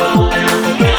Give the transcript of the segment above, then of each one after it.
Never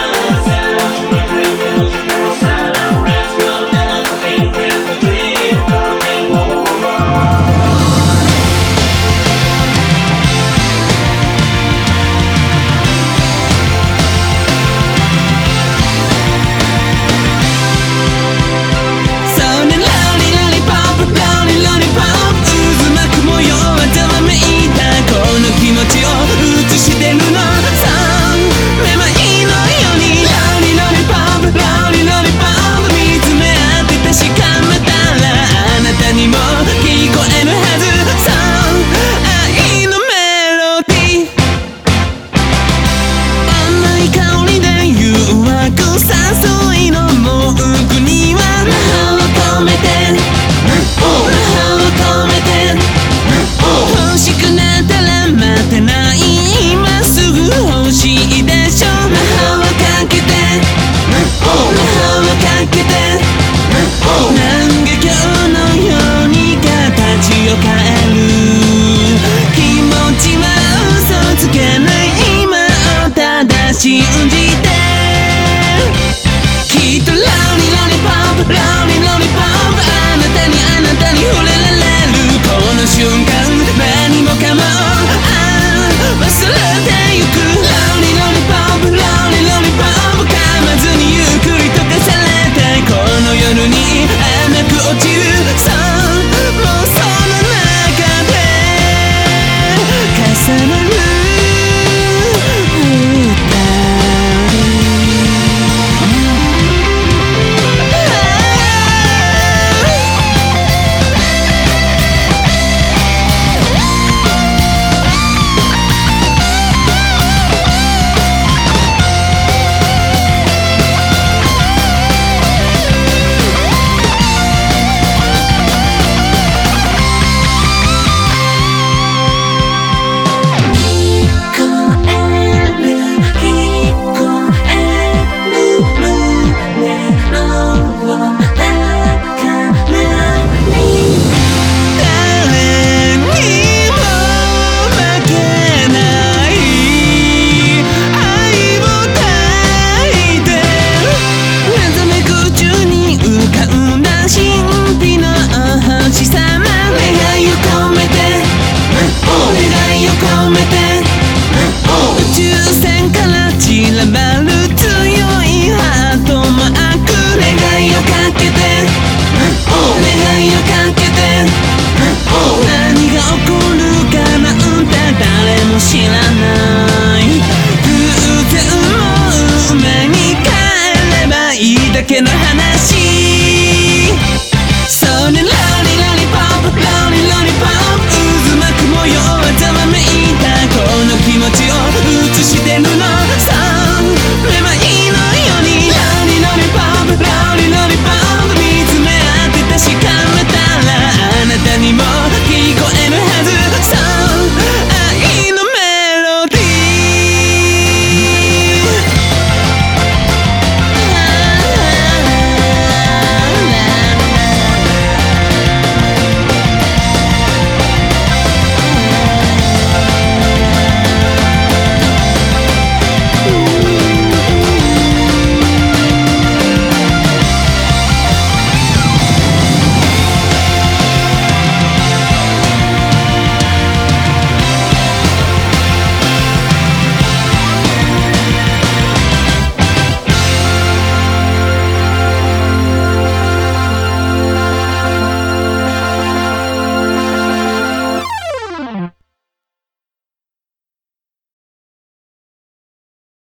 けの花